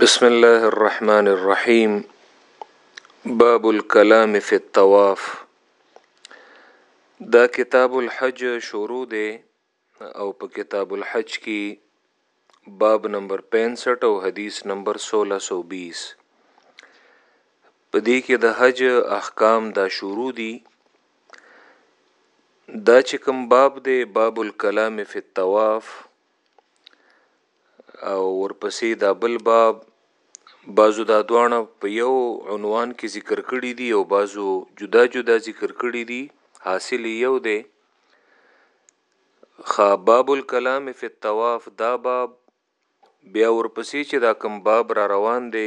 بسم الله الرحمن الرحیم باب الكلام فی الطواف دا کتاب الحج شروع دی او په کتاب الحج کې باب نمبر 65 او حدیث نمبر 1620 په دې کې د حج احکام دا شروع دي دا چې کوم باب دی باب الكلام فی الطواف او ورپسې دا بل باب بعضو دا دواړه په یو عنوان کې ذکر کړي دي او بعضو جدا جدا ذکر کړي دي حاصل یو دی خا باب الكلام فی الطواف دا باب بیا ورپسې چې دا کم باب را روان دی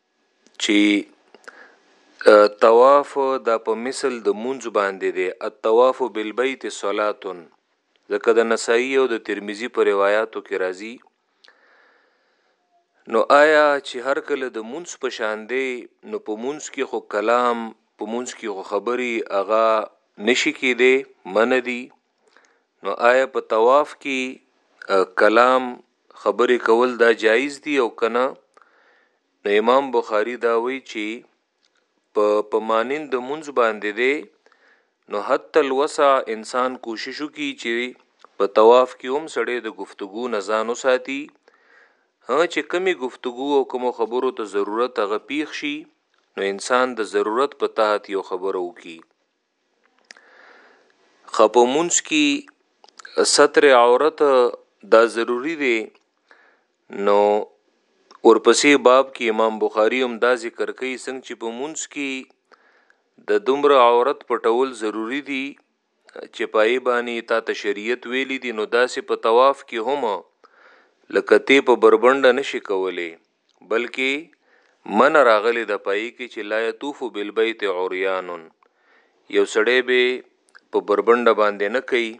چی طواف دا په مثل د مونځ باندی دی، الطواف بالبیت صلاة، ځکه د نسائی او د ترمذی په روایاتو کی راځی، نو آیا چی هر کله د مونځ په شان دی نو په مونځ کی خو کلام په مونځ کی خو خبری هغه نشی کیدی منع دی. نو آیا په طواف کې کلام خبرې کول دا جایز دي او کنه نو امام بخاری دا وی چې په پمانین د منځ باندې دی نو حتی الوسع انسان کوشش وکړي چې په طواف کې هم سړی د گفتگو نه ځان وساتي هغه چې کمی گفتگو او کوم خبرو ته ضرورت هغه پیښ شي نو انسان د ضرورت په تحت یو خبرو کی خپو مونږ کی ستر عورت دا ضروری دی نو ورپسې باب کې امام بخاری هم دا ذکر کوي څنګه چې په مونږ کې د دومره عورت پټول ضروری دي چې پای باندې تا ته شریعت ویلي دي نو داسې په طواف کې هم لکه ته په بربند نشي کولې بلکې منع راغلې ده پای کې چې لا یطوف بالبیت عریان یو سړی به په بربنده باندې نه کوي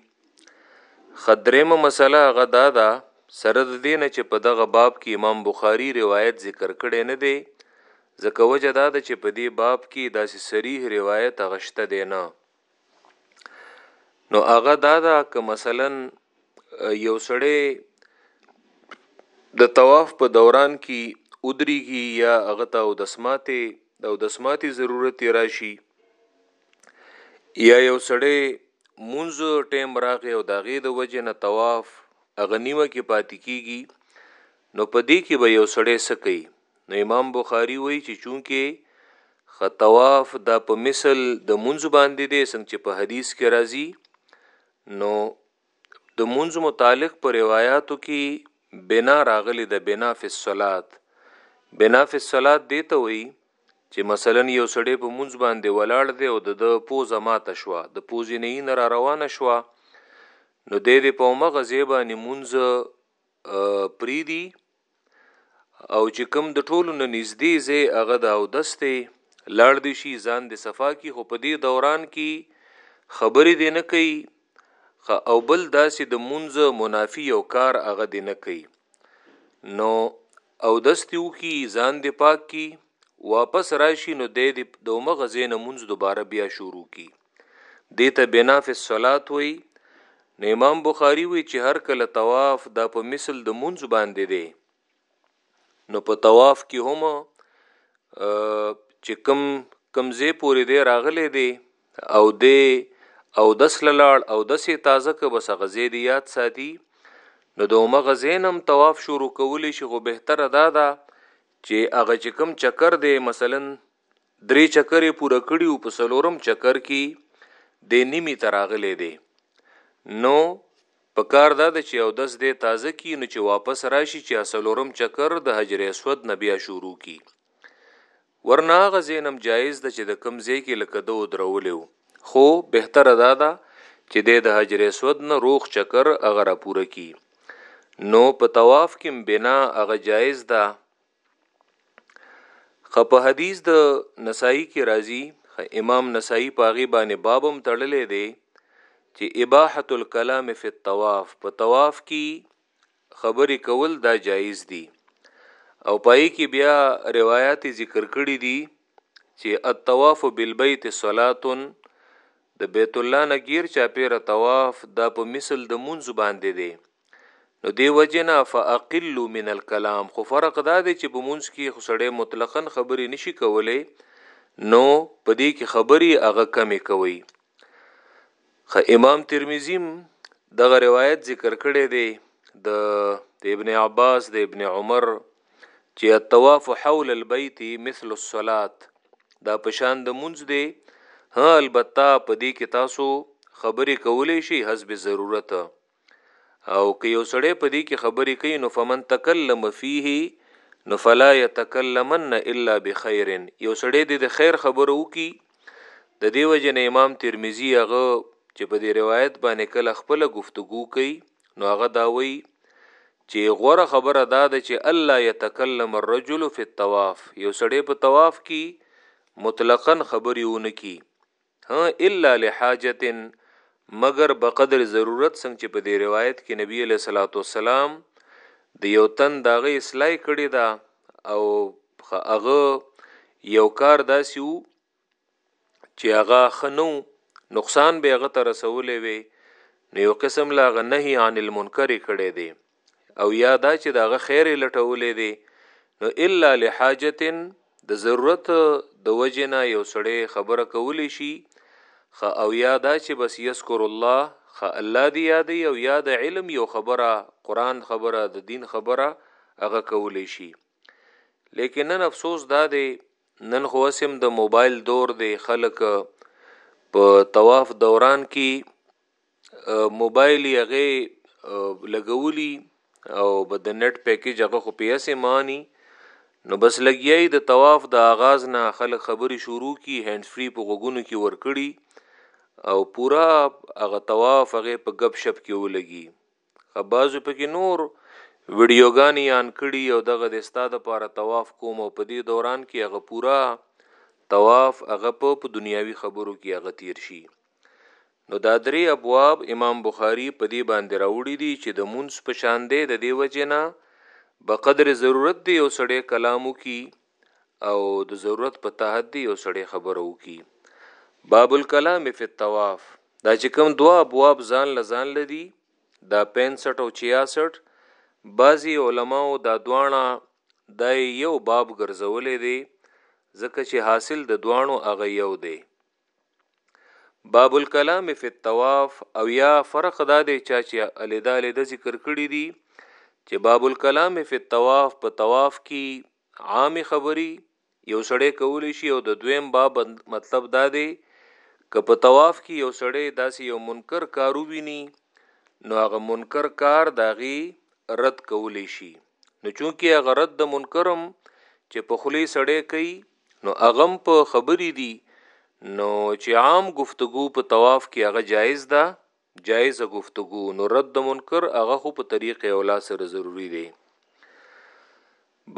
خدریمه مسله هغه دا ده سره د دې نه چې په دغه باب کې امام بخاری روایت ذکر کړی نه دی ځکه وجه دا ده چې په دې باب کې داسې صریح روایت غشته دی نه نو هغه دا دا که مثلا یو سړی د طواف په دوران کې ودریږي یا هغه ته او دسماته او دسماته ضرورت راشي یا یو سړی مونږ ټیم راغی او داغه د وجه نه طواف اغنیمه کې پاتې کیږي نو پدې کې به یو سړی سکی نو امام بخاری وایي چې چونکه خطواف دا په مثل د منځ باندې دی څنګه چې په حدیث کې راځي نو د منځ متعلق پر روایتو کې بنا راغلي د بنا فی الصلات بنا فی الصلات دی ته وایي چې مثلا یو سړی په منځ باندې ولاړ دی او د پوزه ماته شوه د پوزې نه یې نه را روانه شوه نو د دې په مغه زیبانی منځ پریدي او چې کوم د ټولو نه نږدې ځای هغه د اودس دی لاړ دی شي ځان د صفا کی خو په دې دوران کې خبرې دی نه کوي او بل داسې د منځ منافی او کار هغه دی نه کوي نو اودس دی وکي ځان دی پاک کی واپس راشي نو د دې د مغه زین منځ دوباره بیا شروع کی دیته بنا فی الصلات وی نو امام بخاری وی چې هر کله طواف دا په مثل د منځ باندې دی نو په طواف کې هم چې کم کمزې پورې دی راغلې دی او دی او دس لاړ او دسې تازه که بس غزې دی یاد ساتي نو د اومه غزینم طواف شروع کولی شي خو بهتره دا ده چې هغه چې کم چکر دی مثلا درې چکرې پوره کړي او په څلورم چکر کې دی نیمي ته راغلی دی نو په کار دا ده چې اودس دی تازه کی نو چې واپس راشي چې څلورم چکر د حجر اسود نه بیا شروع کی ورنه هغه زینم جایز ده چې د کم ځای کې لکه ده ودرولی خو بهتره دا ده چې دی د حجر اسود نه روغ چکر هغه راپوره کی نو په طواف کې بنا هغه جایز ده خو په حدیث د نسائی کې راځي امام نسائی پاغي باندې بابم تړلې دی چې اباحه الكلام فی الطواف په طواف کې خبرې کول دا جایز دي او پای کې بیا روایت ذکر کړی دي چې الطواف بالبیت صلاتن د بیت الله نګیر چا پیر طواف دا په مثل د منځ باندې دی نو دی وجنا فاقل من الكلام خو فرق دا دی چې په مونږ کې خسړې مطلقاً خبرې نشي کولای نو په دې کې خبري هغه کمی کوي خ امام ترمذی دغه روایت ذکر کړی دی د ابن عباس د ابن عمر چې الطواف حول البيت مثل الصلات دا پشان د منځ دی ها البته په دې کې تاسو خبرې کولې شي حسب ضرورت او که یو سړی په دې کې خبرې کوي نو فمن تکلم فيه نو فلا يتکلمن الا بخير یو سړی دې د خیر خبرو وکي د دې وجنه امام ترمذی هغه چې په دې روایت باندې کله خپل گفتگو کوي نو هغه دا وایي چې غوره خبره دا ده چې الله يتکلم الرجل في الطواف یو سړی په طواف کې مطلقاً خبرې ونکي هه الا لحاجت مګر بقدر ضرورت څنګه چې په دې روایت کې نبی علیه الصلاۃ والسلام د یو تن داغه اصلاح کړی دا او هغه یو کار داسیو چې هغه خنو نقصان به هغه تر رسولې وي نو یو قسم لا غنهي عن المنکر کړي دي او یا دا چې داغه خیر لټولې دی نو الا لحاجتن د ضرورت د وجنا یو سړی خبره کولی شي خ او یا دا چې بس یذکر الله خ الله دی یاد او یا د علم یو خبره قران خبره د دین خبره هغه کولی شي لیکن نن افسوس دا دی نن خو اسم د موبایل دور دی خلک په طواف دوران کې موبایل یې هغه لګولي او به د نت پیکج هغه خو پی هسې مانی نو بس لګیا یي د طواف د آغاز نه خلک خبرې شروع کی هینډ فري په غوږونو کې ورکړي او پوره هغه طواف هغه په ګپ شپ کې ولګي. بعضو پکې نور ویډیوګانې آن کړي او دغه د ستا د پاره طواف کوم او په دې دوران کې هغه پورا طواف هغه په په دنیاوي خبرو کې هغه تیر شي نو دا درې ابواب امام بخاری په دې باندې راوړي دي چې د مونږ په شان دی د دې وجنه بقدر ضرورت دی او سړی کلامو کې او د ضرورت په تحت دی یو سړی خبره وکي باب الكلام فی الطواف دا چې کوم دوا ابواب ځان لزان لدی دا 65 او 66 بعضی علماو دا دوانه د یو باب ګرځولې دی ځکه چې حاصل د دوانو هغه یو دی باب الكلام فی الطواف او یا فرق دا دی چا چې الیدا الیدا ذکر کړی دی چې باب الكلام فی الطواف په طواف کې عام خبري یو سړی کولی شي او د دویم باب مطلب دا دی که په طواف کې یو سړی داسې یو منکر کارو ویني نو هغه منکر کار داغي رد کولی شي نو چونکی هغه رد د منکرم چې په خلی سړی کوي نو اغم په خبری دی نو چی عام ګفتګو په طواف کی هغه جایز ده جایز ګفتګو نو رد د منکر هغه خو په طریق اولا سره ضروری دی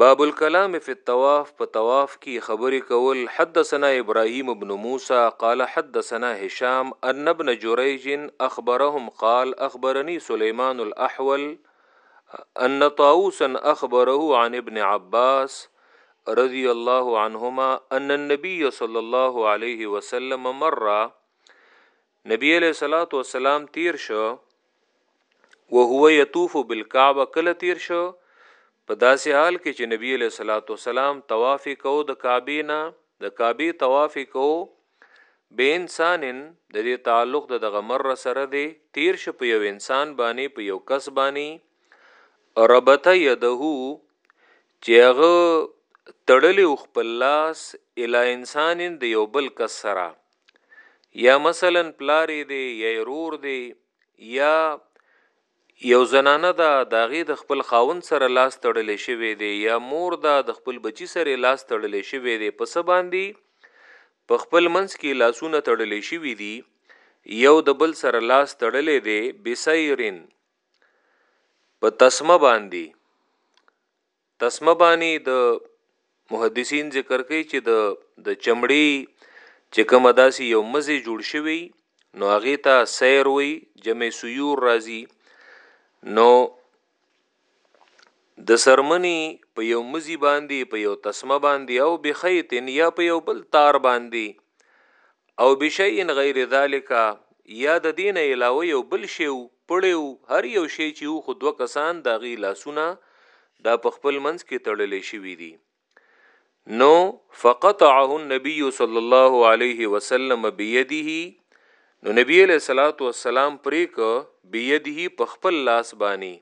باب الكلام في الطواف په طواف کی خبری کول حدثنا ابراهيم ابن موسى قال حدثنا هشام ان ابن جريج اخبرهم قال اخبرني سليمان الاحول ان طاووسا اخبره عن ابن عباس رضی الله عنهما ان النبي صلی الله علیه وسلم مر نبی علیہ الصلات والسلام تیر شو وهو یطوف بالکعبه کله تیر شو په داسې حال کې چې نبی علیہ الصلات والسلام طواف کو د کعبه نه د کعبه طواف کو به انسانن د دې تعلق د دغه مر سره دی تیر شو په یو انسان باندې په یو کس باندې ربته یده چې هغه تړلی و خپل لاس الی انسان د یو بل کس سره یا مثلا پلار دی یا رور دی یا یو زنانه دا داغه د خپل خاون سره لاس تړلې شوی دی یا مور دا د خپل بچی سره لاس تړلې شوی دی په څه باندې په خپل منځ کې لاسونه تړلې شوی دی یو د بل سره لاس تړلې دی بسیرن په تسمه باندې تسمه باندې د محدثین ذکر کوي چې د د چمړي چې کوم داسي یو مزي جوړ شوی نو هغه ته سیر وي جمع سیور راځي نو د څرمنې په یو مزي باندې په یو تسمه باندې او بخیط یا په یو بل تار باندې او بشیء غیر ذالک یا د دین علاوه یو بل شی پړیو هر یو شی چې خو دوه کسان د غی لاسونه دا په خپل منځ کې تړلې شوی دي نو فقطعه النبي صلی الله علیه وسلم بيده نو نبی علیہ الصلات والسلام پریک بيده په خپل لاس باندې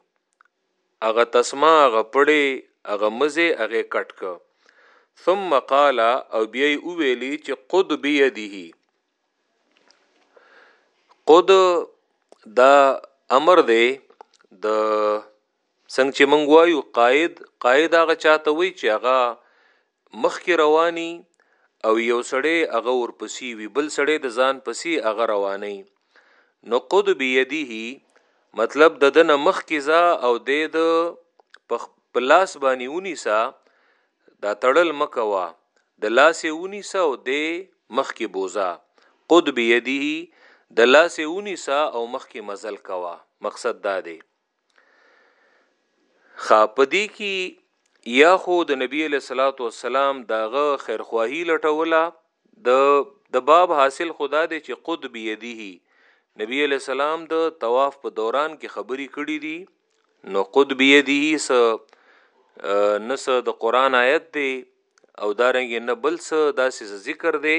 اغه تسما اغه پړې اغه مزه اغه کټک ثم قال او بیا او ویلی چې قد بيده قد دا امر دی د څنګه چې موږ وایو قائد، قائد هغه چاته وایي چې هغه مخکې رواني او یو سړی هغه ورپسې وي، بل سړی د ځان پسې هغه روانوي. نو قد بیده مطلب د ده نه مخکې ځه او دی د په لاس باندې ونیسه، دا تړل مه کوه، د لاس یې ونیسه او دی مخکې بوځه، قد بیده د لاس یې ونیسه او مخکې مزل کوه، مقصد دا دی. خا پدی کی یا خو د نبی علیہ الصلوۃ والسلام داغه خیرخواهی لټوله د د باب حاصل خدا دی چې قد بيدیه نبی علیہ السلام د طواف په دوران کې خبري کړې دي نو قد بيدیه س نس د قران آیت دی او دارنګ نه بل څه داسې ذکر دی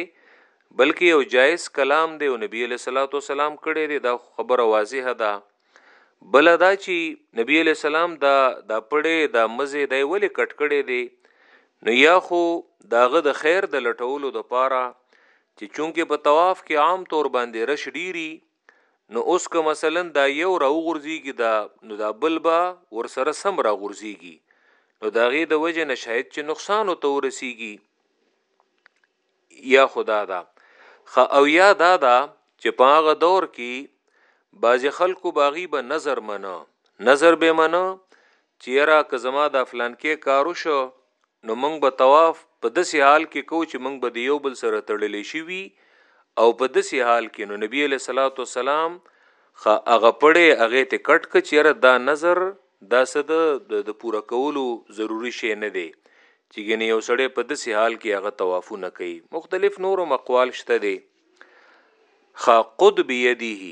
بلکې یو جایز کلام دی او نبی علیہ الصلوۃ والسلام کړی دی دا خبره واضحه ده بل دا چې نبی علیہ السلام دا دا پړې دا مزه دی ولې کټ کړی دی نو یا خو داغه د خیر د لټولو د پاره چې چونکه په طواف کې عام طور باندې رش ډيري نو اوس که مثلا دا یو راوغورځیږي دا نو دا بل به ورسره سم راغورځیږي نو د هغې د وجې نه شاید چې نقصان ورته ورسیږي یا خدا دا خ او یا دا دا چې په هغه دور کې بعضې خلکو باغي به نظر منه نظر به منه چې یاره که زما دا فلانکی کار وشو نو موږ به طواف په داسې حال کې کوو چې موږ به د یو بل سره تړلی شوي او په داسې حال کې نو نبی علیه الصلاۃ والسلام خا هغه پړې هغه ته کټ ک چیرې دا نظر دا صد د پوره کولو ضروری شی نه دی چې ګنې یو سړی په داسې حال کې هغه طوافونه کوي مختلف نورو مقوال شته دي خا قد بيدیه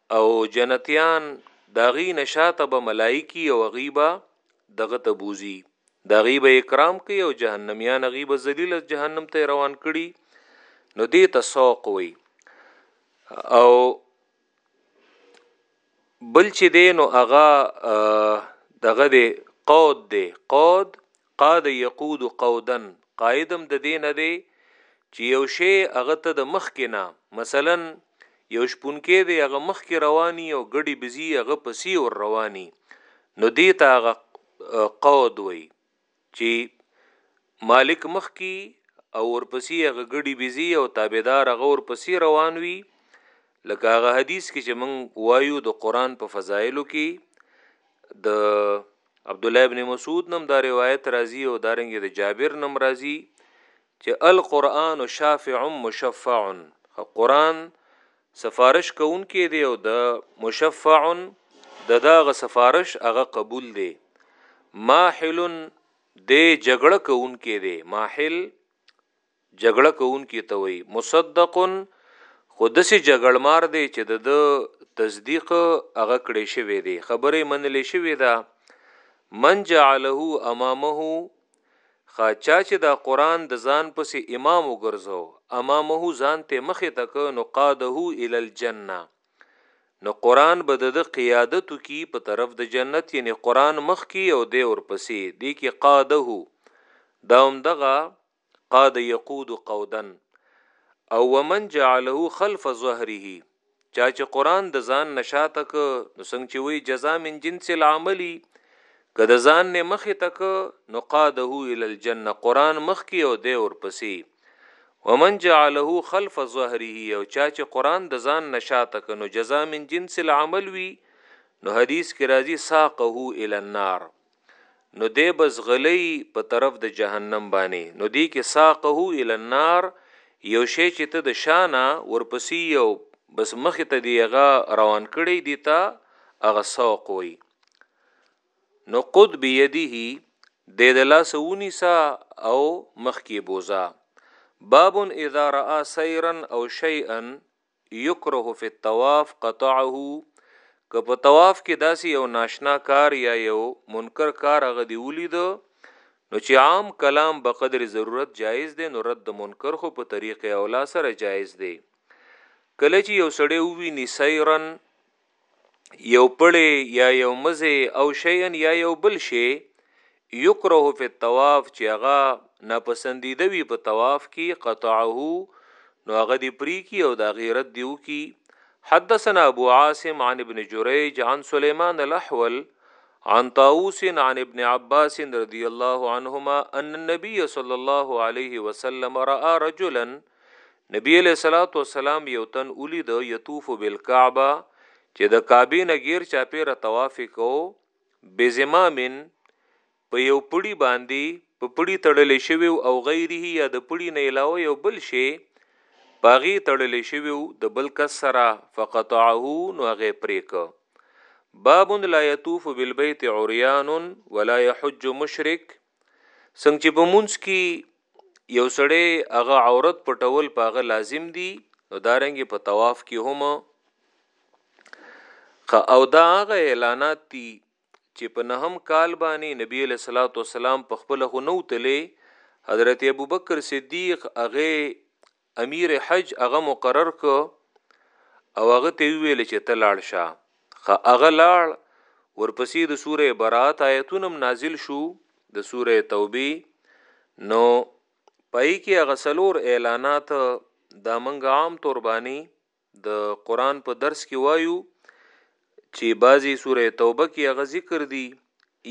او جنتیان د هغوی نه شاته به ملائکی او هغوی به د هغه ته بوځي د هغوی به اکرام کوي او جهنمیان هغوی به ذلیل جهنم ته روان کړي نو دې ته سوق وي او بل چې دی نو هغه دغه دی قود دی قود قاد یقود قودا قائد هم د دې نه دی چې یو شی هغه ته د مخکې نه مثلا یو شپونکی دی هغه مخکې رواني او ګډي بزي هغه پسې ور رواني نو دې ته هغه قود وي چې مالک مخکي او ورپسې هغه ګډي بزي او تابعدار هغه ورپسې روان وي لکه هغه حدیث کې چې موږ وایو د قران په فضایلو کې د عبد الله ابن مسعود نم دا روایت راځي او دارنګ د جابر نم راځي چې القرآن شافع مشفع قرآن سفارش کوونکې دی او د مشفع د داغه سفارش هغه قبول دی ماحل د جګړه کوونکې دی ماحل جګړه کوونکي ته وایي، مصدق، خو داسې جګړمار دی چې د ده تصدیق هغه کړی شوی دی، خبره یې منلې شوې ده، من جعله امامه، ښه چا چې دا قرآن د ځان پسې امام وګرځو، امامه ځان ته مخې ته که نو قاده الی الجنه، نو قرآن به د ده قیادت وکړي په طرف د جنت، یعنې قرآن مخکې او دی ورپسې، دې کې قاده دا همدغه قاد یقود قودا او ومن جعله خلف ظهره چا چې قران د ځان نشاته ک نو څنګه چې وی جزاء من جنس العمل که د ځان نه مخه تک نو قاده ال الجنه قران مخ کې او دی اور پسې ومن جعله خلف ظهره او چا چې قران د ځان نشاته ک نو جزاء من جنس العمل وی نو حدیث کې راځي ساقه ال النار نو دی به زغلی په طرف د جهنم باندې نو دی کې ساقه ال النار یو شی چې ته د شانه ورپسې یو بس مخ ته دی هغه روان کړي دی تا هغه سوق وي نو قد بيدیه د د لاس ونیسا او مخ کې بوزا باب اذا را سیرا او شیئا یکره فی الطواف قطعه که په طواف کې داسې یو ناشنا کار یا یو منکر کار هغه دی ولید نو چې عام کلام به قدر ضرورت جایز دی نو رد منکر خو په طریق اولا سره جایز دی کله چې یو سړی وویني سیرن یو پړی یا یو مزه او شیئن یا یو بل شی یکره فی الطواف چې هغه ناپسندیده وي په طواف کې قطعه نو هغه دی پری کی او دا غیرت دیو کی حدثنا ابو عاصم عن ابن جریج عن سلیمان الاحول عن طاووس عن ابن عباس رضی الله عنهما ان النبي صلی الله علیه وسلم راى رجلا نبی علیه الصلاة والسلام یو تن ولید یطوف بالکعبه چې د کعبې نه غیر چاپیره طواف کو بزمامن په یو پړی باندې په پړی تړل شوی او غیره یا د پړی نه علاوه یو بل شی پاغي تړل شوی د بل کس سره فقطعه نو هغه پریک باب لا یطوف بالبیت عریان ولا یحج مشرک څنګه چې په مونږ کې یو سړی هغه عورت پټول پاغه لازم دی نو دارنګ په طواف کې هم او دا هغه اعلانات دي چې په نهم کال باندې نبی له صلوات و سلام په خپل خو نو تلې حضرت ابوبکر صدیق هغه امیر حج هغه مقرر کو او هغه ته ویل چې ته لاړ شه خو هغه لاړ ورپسې د سوره برات آیتونم نازل شو د سوره توبه نو پای کې هغه سلور اعلانات دا منګ عام توربانی د قران په درس کې وایو چې بعضی سوره توبه کې هغه ذکر دي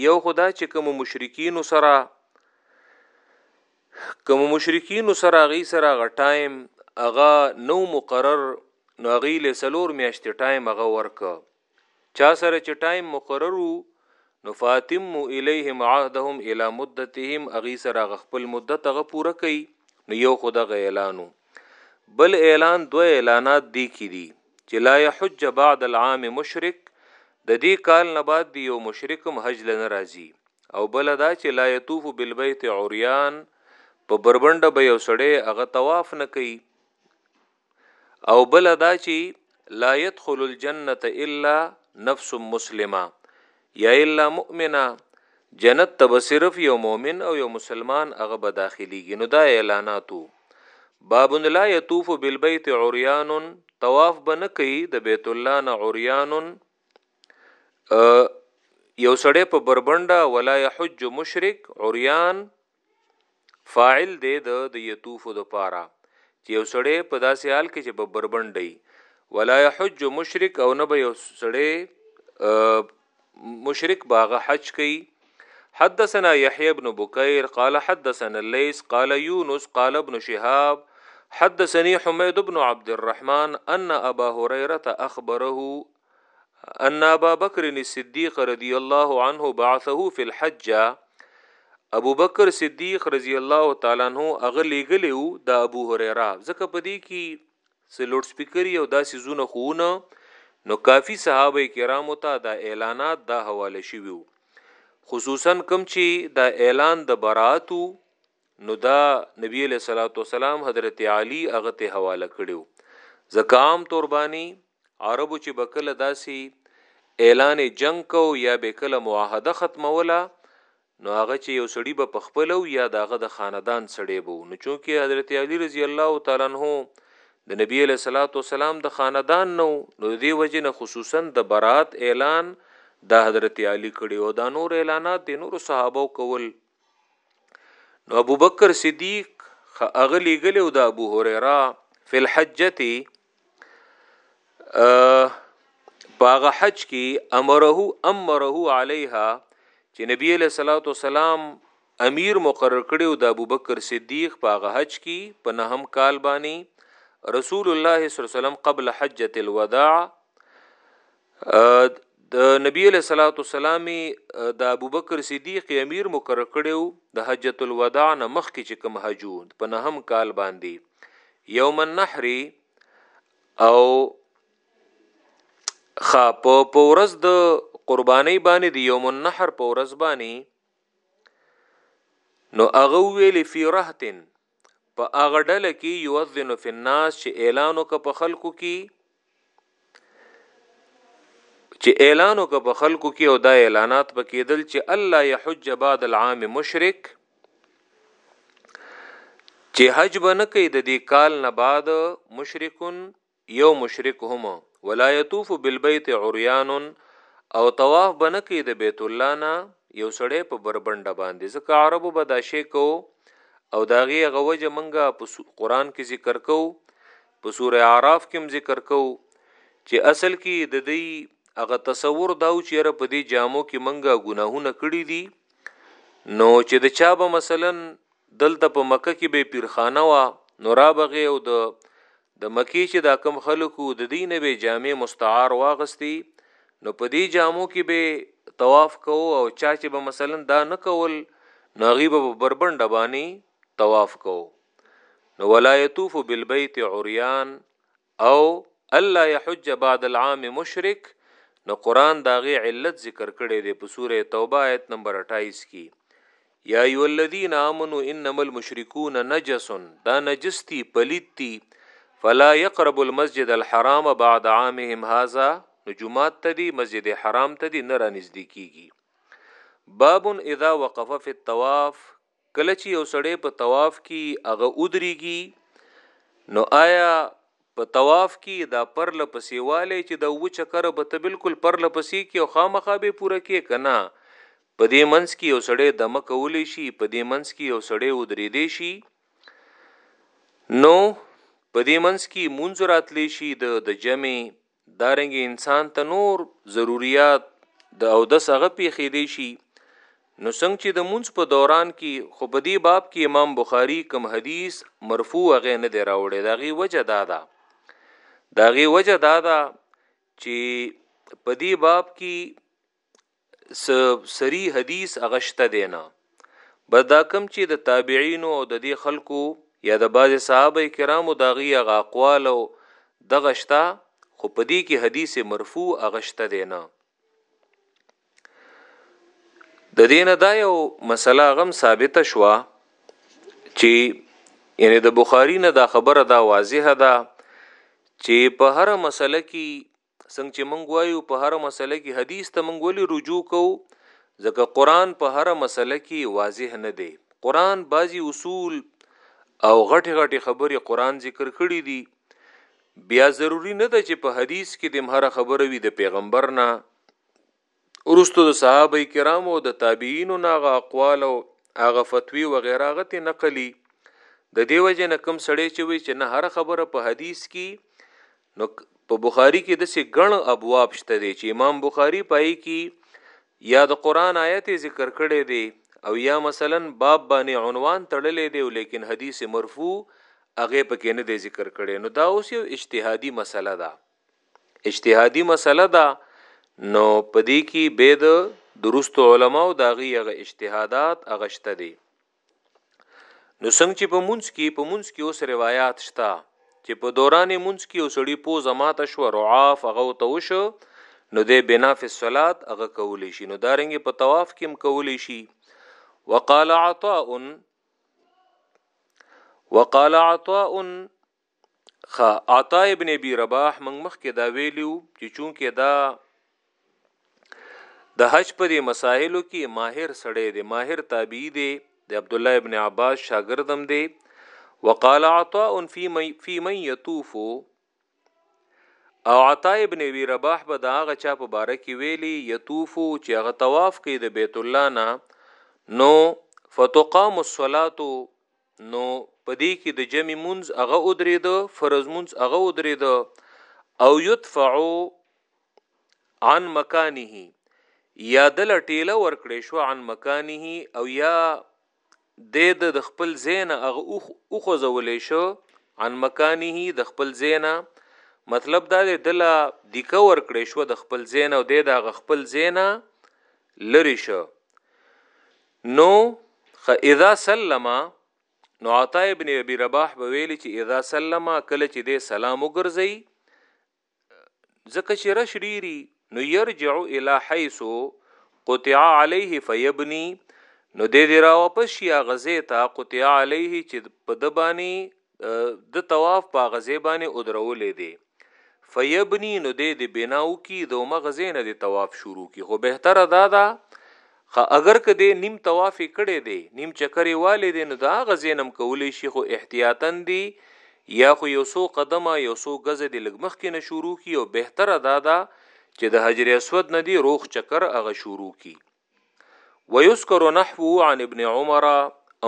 یو خدا چې کوم مشرکین سره کوم مشرکین سره غي سره غټایم هغه نو مقرر نو غي له سلور میاشتې ټایم هغه ورک چا سره چې ټایم مقرر وو نو فاتمو الیهم عهدهم الی مدتهم اغي سره غخپل مدت غ پوره کوي نو یو خدا غ اعلانو بل اعلان دو اعلانات دی کی دي چې لا یحج بعد العام مشرک د دې کال نه بعد دی یو مشرکم حج لنه راځي او بل دا چې لا یطوف بالبیت عریان په بربنده به یو سړی هغه طواف نه کوي او بل دا چی لا يدخل الجنه الا نفس مسلمه یا الا مؤمنه جنت ته به صرف یو مؤمن او یو مسلمان هغه به داخليږي نو دا اعلاناتو باب لا يطوف بالبيت عريان طواف بنه کوي د بیت الله نه عريان یو سړی په بربنده ولا يحج مشرک عريان فاعل دی د د یطوف د پاره چې یو سړی په داسې حال کې چې په بربندای ولا یحج مشرک او نه به یو سړی مشرک باغه حج کوي حدثنا يحيى بن بكير قال حدثنا الليث قال يونس قال ابن شهاب حدثني حميد بن عبد الرحمن أن أبا هريرة أخبره ان ابا بکر صدیق رضی الله عنه بعثه فی الحج ابو بکر صدیق رضی الله تعالی عنہ هغه لګلیو د ابو هريره ځکه په دې کې څه لوډ سپیکر یو داسې زونه خونه نو کافی صحابه کرامو ته دا اعلانات دا حواله شویو خصوصا کم چې دا اعلان د براتو نو دا نبی علیه الصلاۃ والسلام حضرت علی هغه ته حواله کړیو ځکه عام طور باندې عربو چې بکله داسي اعلان جنگ کو یا به کله معاهده ختموله نو هغه چې یو سړی به پخپلو یا داغه د خاندان سړی بو نو چونکه حضرت علی رضی الله تعالی عنہ د نبی علیہ الصلوۃ والسلام د خاندان نو نو دی وجنه خصوصا د برات اعلان د حضرت علی کړي او دا نور اعلانات د نور صحابه کول نو ابو بکر صدیق اغلی غلی او د ابو هريره فی الحجتی باغ حج کی امره امره علیها چې نبی له صلوات والسلام امیر مقرر کړی او د ابو بکر صدیق باغ حج کی په نهم کال باندې رسول الله صلی الله علیه وسلم قبل حجۃ الوداع د نبی علیہ الصلوۃ والسلام د ابوبکر صدیق امیر مقرر کړو د حجۃ الوداع نه مخکې چې کوم حجو په نهم کال باندې یوم النحر او خا په پورز د قرباني باندې د یوم النحر پورز باندې نو هغه ویلې فی رهتن په هغه ډله کې یؤذن فی الناس چې اعلان وک په خلکو کې چې اعلان وک په خلکو کې او دا اعلانات پکېدل چې الله یحج بعد العام مشرک چې حج بنه کوي د دې کال نه بعد مشرکون يو مشرک هم ولا يطوف بالبيت عريان او طواف به نه کوي د بيت الله نه يو سړی په بربنډه باندې ځکه عربو به دا شی کو او دا غي هغه وجه منګه په قران کې ذکر کو په سوره اعراف کې ذکر کو چې اصل کې د دې هغه تصور دا چې را په دې جامو کې منګه ګناهونه کړی دي نو چې د چا به مثلا دلته په مکه کې به پیرخانه وه نو رابغې او د د مکې چې دا کم خلک وو د دې نه به جامې مستعار واغستې نو په دې جامو کې به طواف کوو او چا چې به مثلا دا نه کول نو هغې به په بربنډه باندې طواف کوو نو ولا یطوف بالبیت عریان او الا يحج بعد العام مشرک نو قران داغه علت ذکر کړی دی په سوره توبه آیت نمبر 28 کې یا ایو الذین آمنو انما المشرکون نجس دا نجس تی پلیت تی فلا یقرب المسجد الحرام بعد عامهم هذا نو جمعات ته دی مسجد حرام ته دی نه رانږدې کیږي باب اذا وقف فی الطواف کله چې یو سړی په طواف کې هغه ودرېږي نو آیا په طواف کې دا پر لپسې والي چې دا و چکر به ته بالکل پر لپسې کې او خامخا به پوره کې کنا په دې منس کې یو سړی د مکولې شي په دې منس کې یو سړی ودرې دی شي نو په دې منس کې منځ راتلې شي د د جمع دارنګ انسان ته نور ضروريات د اودس هغه پیخې دی شي نو څنګه چې د مونږ په دوران کې خو په دې باب کې امام بخاری کوم حدیث مرفوع هغه نه دی راوړی دا غي وجه دا ده دا غي وجه دا ده چې په دې باب کې سری حدیث هغه شته دی نه بس دا کم چې د تابعین او د دې خلکو یا د بعض صحابه کرامو دا غي هغه اقوال او دغه شته خو په دې کې حدیث مرفوع هغه شته دی نه د دین دا یو مسله غم ثابت شوه چې یعنی د بخاری نه دا خبره دا واضحه ده چې په هر مسله کې څنګه چې مونږ وایو په هر مسله کې حدیث ته مونږ ولې رجوع کوو ځکه قران په هر مسله کې واضح نه دی قران بعضی اصول او غټي غټي خبرې قران ذکر کړې دي بیا ضروری نه ده چې په حدیث کې د مهره خبره وي د پیغمبر نه وروسته د صحابه کرامو او د تابعینو نه هغه اقوال او هغه فتوی وغیره هغه ته نقلی د دیو جن کم سړی چې وی چې نه هر خبره په حدیث کې نو په بخاری کې د سه غن ابواب شته دی چې امام بخاری پای کې یا د قران آیت ذکر کړي دی او یا مثلا باب باندې عنوان تړلې دی لیکن حدیث مرفوع هغه پکې نه دی ذکر کړي نو دا اوس یو اجتهادي مسله ده اجتهادي مسله ده نو په دې کې به د درست علما او داغي هغه اجتهادات اغشته دي نو څنګه چې په مونږ کې په مونږ کې اوس روایت شته چې په دوران مونږ کې اوسړي پو زمات شو رعاف هغه تو شو نو د بنا فی الصلات هغه کول شي نو دارنګ په طواف کې هم کول شي وقال عطاء وقال عطاء خا عطا ابن ابي رباح موږ مخکې دا ویلیو چې چونکه دا د حج په دې مسائلو کې ماهر سړی دی ماهر تابعی دی د عبد الله ابن عباس شاګردم دی وقال عطاء في من في من يطوف او عطاء ابن ابي رباح به دا هغه چا په باره کې ویلی يطوف چې هغه طواف کوي د بیت الله نه نو فتقام الصلاه نو په دې کې د جمع منز هغه ادرېده فرض منز هغه ادرېده او يدفعو عن مکانه یا دل ټیله ورکړې شو عن مکانه او یا د د خپل زین اغه او خوځولې شو عن مکانه د خپل زینا مطلب دا دی دلا دیکه ورکړې شو د خپل زین او د د خپل زینا لری شو نو خه اذا سلم نو عطا ابن ابي رباح به ویلي چې اذا سلم کله چې دې سلام وګرځي ځکه چې رش ډيري نو يرجع الى حيث قطع عليه فيبني نو دې دې را واپس شي غزه ته قطع عليه چې په دباني ده د طواف په هغه ځای باندې اودرولی دی فیبنی نو دی د بنا وکي د مغه ځای نه د طواف شروع کی خو بهتره دا ده خو اگر که دی نیم طواف کړی دی نیم چکرې والی دی نو دا غزینم کولی شي خو احتیاطا دی یا خو یو سو قدمه یو سو غزه د لګمخ کې نه شروع کی او بهتره دا ده چې د حجر اسود نه دی روغ چکر هغه شروع کی ويذكر نحو عن ابن عمر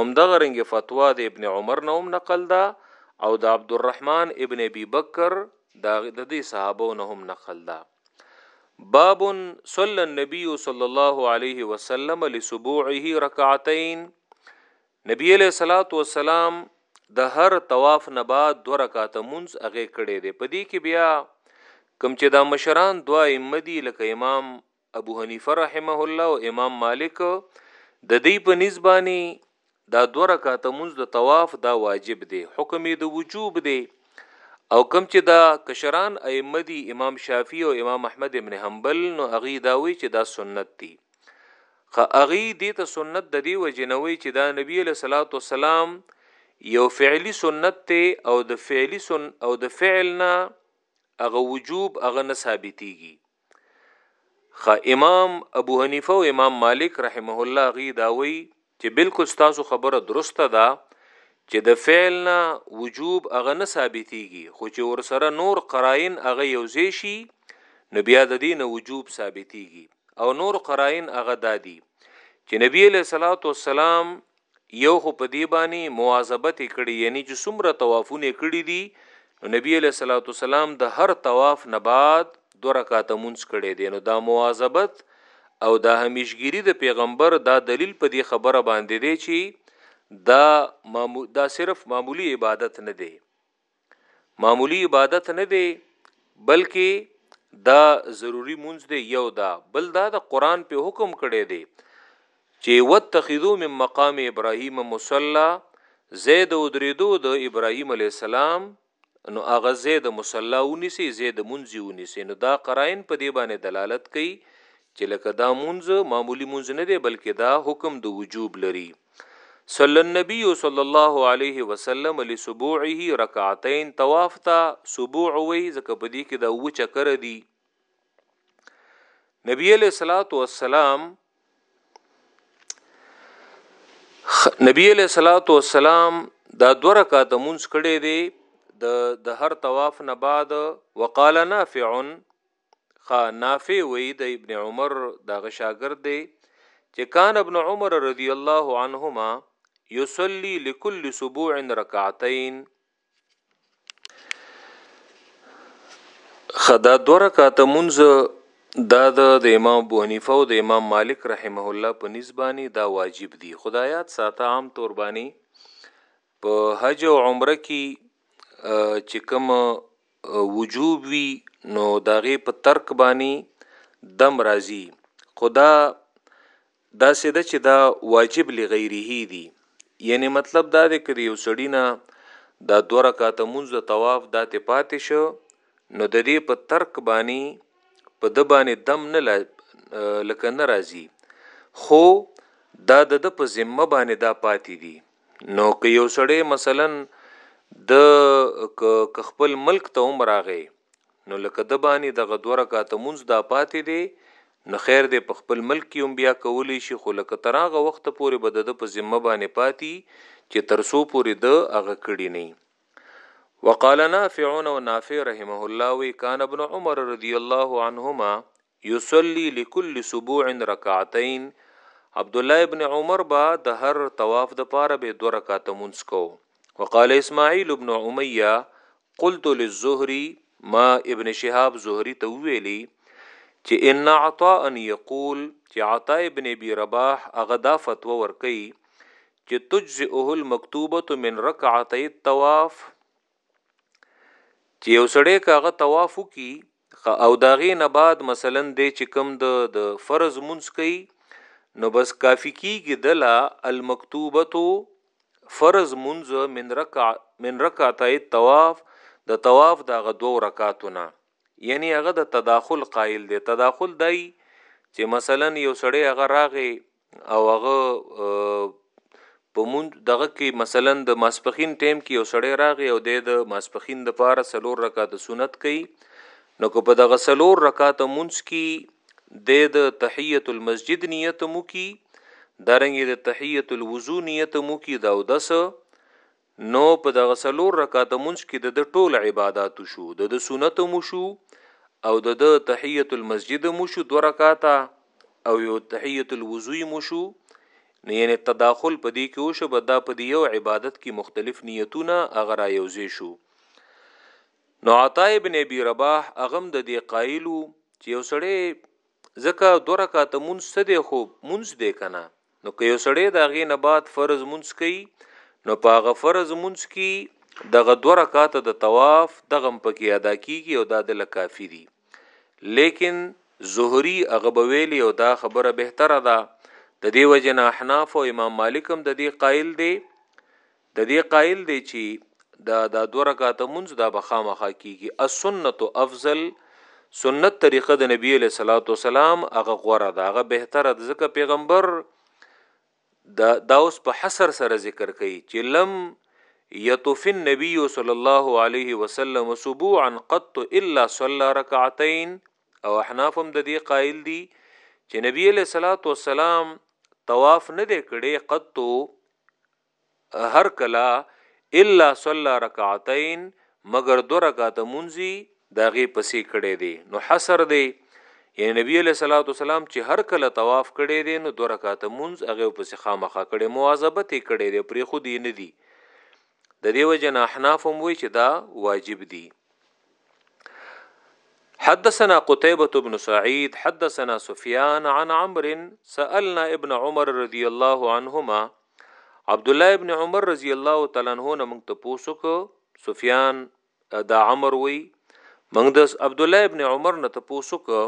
ام دغه رنګ فتوا د ابن عمر نه هم نقل ده او د عبدالرحمن ابن ابي بکر د دې صحابو نه هم نقل ده باب صلى النبي صلى الله عليه وسلم لسبوعه ركعتين نبی علیہ الصلات والسلام د هر طواف نه بعد دوه رکعاته مونږ هغه کړي دي په دې کې بیا کم چې دا مشران دوا امدی لکه امام ابو حنیفه رحمه الله او امام مالک د دې په نسبانی دا دو رکعات منځ د طواف دا واجب دی حکم د وجوب دی او کم چې دا کشران ائمه دي امام شافعي او امام احمد ابن حنبل نو اغي دا وی چې دا سنت دي خ اغي دې ته سنت د دې وجنوي چې دا نبی له صلوات و سلام یو فعلی سنت ته او د فعلی سن او د فعلنا اغه وجوب اغه نه ثابتيږي خ امام ابو حنیفه او امام مالک رحمه الله غي داوي چې بالکل تاسو خبره درسته ده چې د فعل نه وجوب هغه نه ثابتيږي خو چې ور سره نور قرائن هغه یوځي شي نو بیا د دین وجوب ثابتيږي او نور قرائن هغه دادي چې نبی له صلوات و سلام یو خو په دې باندې مواظبت کړي یعنی چې څومره طوافونه کړي دي نو نبی علیہ الصلوۃ والسلام د هر طواف نه بعد دو رکعات مونږ کړي دي نو دا مواظبت او دا همیشګيري د پیغمبر دا دلیل په دې خبره باندې دی چې دا دا صرف معمولی عبادت نه دی معمولی عبادت نه دی بلکې دا ضروری مونږ دی یو دا بل دا د قران په حکم کړی دی چې واتخذو من مقام ابراهیم مصلا زید او دریدو د ابراهیم علی السلام نو هغه زید مصلا ونیسی زید منځي ونیسی نو دا قرائن په دی باندې دلالت کوي چې لکه دا منځ معمولی منځ نه دی بلکې دا حکم د وجوب لري صلی النبی صلی الله علیه وسلم لسبوعه رکعتین طواف ته سبوع وی زکه په دې کې دا و چکر دی نبی علیہ الصلات والسلام نبی علیہ الصلات والسلام دا دو رکعات مونږ کړي دي د د هر طواف نه بعد وقال نافع خا نافع وی د ابن عمر دغه شاګرد دی چې کان ابن عمر رضی الله عنهما یصلی لكل سبوع رکعتین خدا دو رکعات منځ دا د امام ابو حنیفه او د امام مالک رحمه الله په نسبانی دا واجب دی خدایات ساته عام تور باندې په حج او عمره کې چې کوم وجوب وی نو داغه په ترک بانی دم راضی خدا دا سده چې دا واجب لغیره دی یعنی مطلب دا دی کړي یو سړی نه دا دوه رکعات مونږ د طواف داتې پاتې شو نو د دې په ترک باندې په د باندې دم نه لکه ناراضي خو دا د په ذمه باندې دا پاتې دي نو که یو سړی مثلا د که خپل ملک ته عمر راغی نو لکه د باندې د غدو رکعات مونږ دا پاتې دی نو خیر دی په خپل ملک کې هم بیا کولی شي خو لکه تر هغه وخت پورې به د په ذمه باندې پاتې چې تر سو پورې د هغه کړی نه وقال نافعون او نافع رحمه الله وی کان ابن عمر رضی الله عنهما یصلی لکل سبوع رکعتین، عبدالله ابن عمر به د هر طواف د پاره به دوه رکعته مونځ کو وقال اسماعیل ابن امیه قلت للزهری ما ابن شهاب زهری ته ویلی چې ان عطاء یقول چې عطاء ابن ابي رباح هغه دا فتوا ورکي چې تجزئه المکتوبه من رکعتي الطواف چې یو سړی کاغه طواف وکي او داغې نه بعد مثلا دی چې کوم د د فرض مونږ کوي نو بس کافی کیږي دلا المکتوبه فرض مونږ من رکع من رکعتای طواف د طواف دغه دوه رکعاتونه یعنی هغه د تداخل قائل دی تداخل دای چې مثلا یو سړی هغه راغې او هغه په مون دغه کې مثلا د ماسپخین ټیم کې یو سړی راغی او د ماسپخین د پاره سلور رکعات سنت کوي نو که په دغه سلور رکعات مونږ کې د تحیت المسجد نیت مو کی دارنګ د تحیت الوضو نیت مو کی دا او دس نو په دغه څلور رکعته مونځ کې دده ټول عبادات وشو دده سنت هم وشو او دده تحیت المسجد هم وشو دوه رکعته او یو تحیت الوضوء هم وشو نو یعنی تداخل په دې کې وشو به دا په دې یو عبادت کې مختلف نیتونه هغه را یوځې شو نو عطا ابن ابي رباح اغم د دې قائلو چې یو سړی ځکه دوه رکعته مونځ څه دی خو مونځ دی کنه نو که یو سړی د هغې نه بعد فرض مونځ کوي نو په هغه فرض مونځ کې دغه دوه رکعاته د طواف دغه هم پکې ادا کیږي او دا د له کافي دي لیکن ظهري هغه به ویلي او دا خبره بهتره ده د دې وجه نه احناف او امام مالک هم د دې قایل دی ددې قائل دی چی دا دا دوه رکعته مونځ دا به خامخا کیږي السنت افضل سنت طریقه د نبی علیہ الصلوۃ والسلام هغه غوره ده هغه بهتره ده ځکه پیغمبر دا داوس په حسر سره ذکر کوي چې لم یطف النبی صلی الله علیه وسلم سبوعا قط الا صلى ركعتين او احناف هم د دې قائل دي چې نبی علیہ الصلوۃ والسلام طواف نه دی کړي قط هر کله الا صلى رکعتين مگر دو رکعات منځي داغه پسې کړي دي نو حسر دی یعنی نبی علیہ الصلوۃ والسلام چې هر کله طواف کړي دي نو دو رکعات منځ هغه پسې خامخا کړي مواظبت کړي دي پرې خو دی نه دي د دیو جن احناف هم وی چې دا واجب دي حدثنا قتيبة بن سعيد حدثنا سفيان عن عمرو سألنا ابن عمر رضي الله عنهما عبد الله ابن عمر رضی الله تعالی عنہ نه موږ ته پوسو کو سفیان دا عمر وی موږ د عبد الله ابن عمر نه ته پوسو کو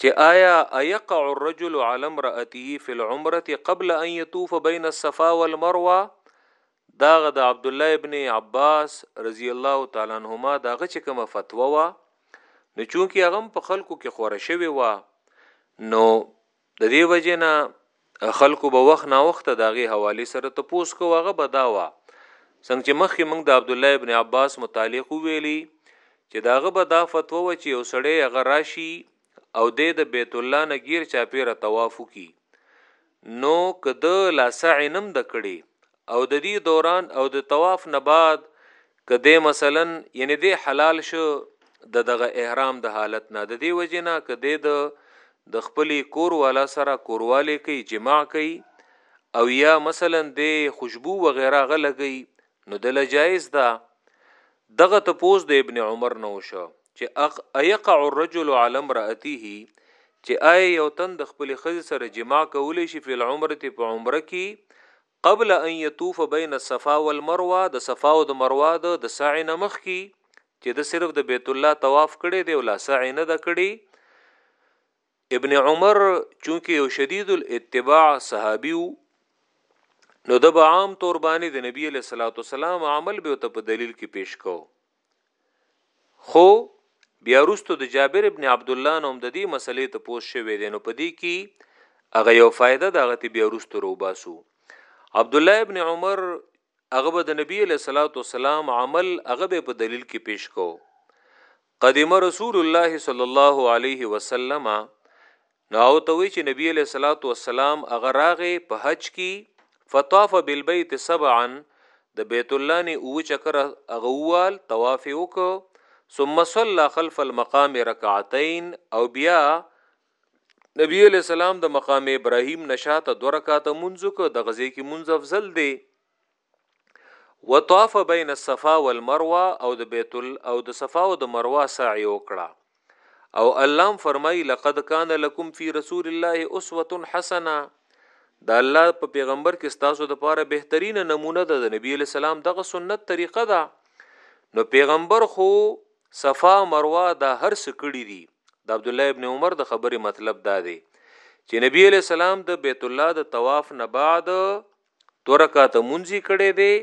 چې آیا ايقع الرجل على امراته في العمره قبل ان يطوف بين الصفا والمروه داغه د عبد الله ابن عباس رضی الله تعالی عنهما داغه چې کومه فتوا وا نو چونکی هغه په خلکو کې خورشوي وا نو د دې وجې نه خلکو به وخت نا وخت داغي حواله سره تپوس کو هغه بداوا څنګه چې مخکې موږ د عبد الله ابن عباس متعلق ویلي چې داغه به دا فتوا و چې یو سړی هغه راشي او د د بیت الله نه غیر چاپیره طواف کی نو کده لا سعی نم د کړي او د دې دوران او د طواف نه بعد که دی مثلا یعنی دی حلال شو د دغه احرام د حالت نه د دې وجې نه که دی د د خپلې کور والا سره کوروالی کوي جماع کوي او یا مثلا دی خوشبو وغیره غه لګي نو د لجایز ده دغه تپوس د ابن عمر نو شو چې ايقع الرجل على امراته چې آی یو تن د خپل خزې سره جماع کولی شي په عمره په عمره کې قبل ان یطوف بین الصفا والمروه د صفا او د مروه د د سعی نه مخکي چې د صرف د بیت الله طواف کړي دی او لا سعی نه د کړي ابن عمر چونکه یو شدید الاتباع صحابي نو د عام تور باندې د نبی له صلوات والسلام عمل به ته په دلیل کې پیش کو خو بیا وروسته د جابر ابن عبدالله نه هم د دې مسلې ته پوس شوی دی نو په دې کې هغه یو فائدہ د هغه ته بیا وروسته روباسو عبدالله ابن عمر هغه به د نبی له صلوات و سلام عمل هغه به په دلیل کې پیش کو قدیم رسول الله صلی الله علیه وسلم نو هغه ته وی چی نبی علیه الصلاة والسلام هغه راغی په حج کی فطاف بالبیت سبعا د بیت الله نه اووه چکره هغه ووال طواف یې وکړ ثم صلی خلف المقام رکعتین او بیا نبی علیه السلام د مقام ابراهیم نه شاته دوه رکعته مونځ وکړ دغه ځای کی مونځ افضل دی وطاف بین الصفا والمروه او د بیت ال او د صفا او د مروه سعی وکړه او الله فرمای لقد کان لکم فی رسول الله اسوه حسنه د الله په پیغمبر کې ستاسو د پاره بهترینه نمونه ده د نبی له سلام دغه سنت طریقه ده نو پیغمبر خو صفا مروه دا هر څه کړی دي د عبد الله ابن عمر د خبرې مطلب دا دی چې نبی علی سلام د بیت الله د طواف نه بعد دو رکعاته مونځ کړی دی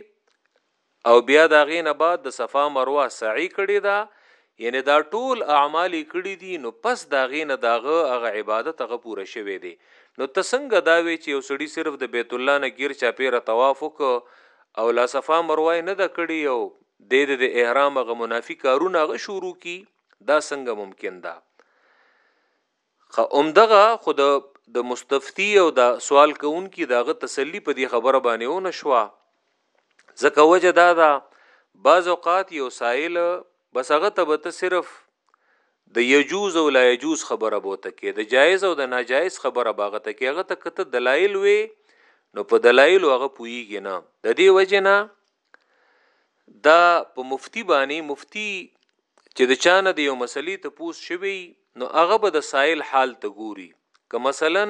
او بیا د هغې نه بعد د صفا مروه سعی کړی ده یعنی دا ټول اعمال کړی دي نو پس د هغې نه داغه هغه عبادت هغه پوره شوی دی نو ته څنګه دا وی چې یو سړی صرف د بیت الله نه ګیر چاپیره طواف وک او لا صفا مروه نه د کړی او د د احرام غ منافی کارونه غ شروع کی دا څنګه ممکن ده خه همدغه خو د د مستفتي او دا سوال کوونکي داغه تسلی په دې خبره باندې و نشوا ځکه وجه دا دا بعض اوقات یو سائل بس هغه ته به ته صرف د یجوز او لا یجوز خبره بوته کې د جایز او د ناجایز خبره باغه ته کې هغه ته کته دلایل وي نو په دلایل هغه پویږي نه د دې وجه نه دا په مفتی باندې مفتی چې د چانه د یو مسلې ته پوس شوی نو هغه به د سائل حال ته ګوري که مثلا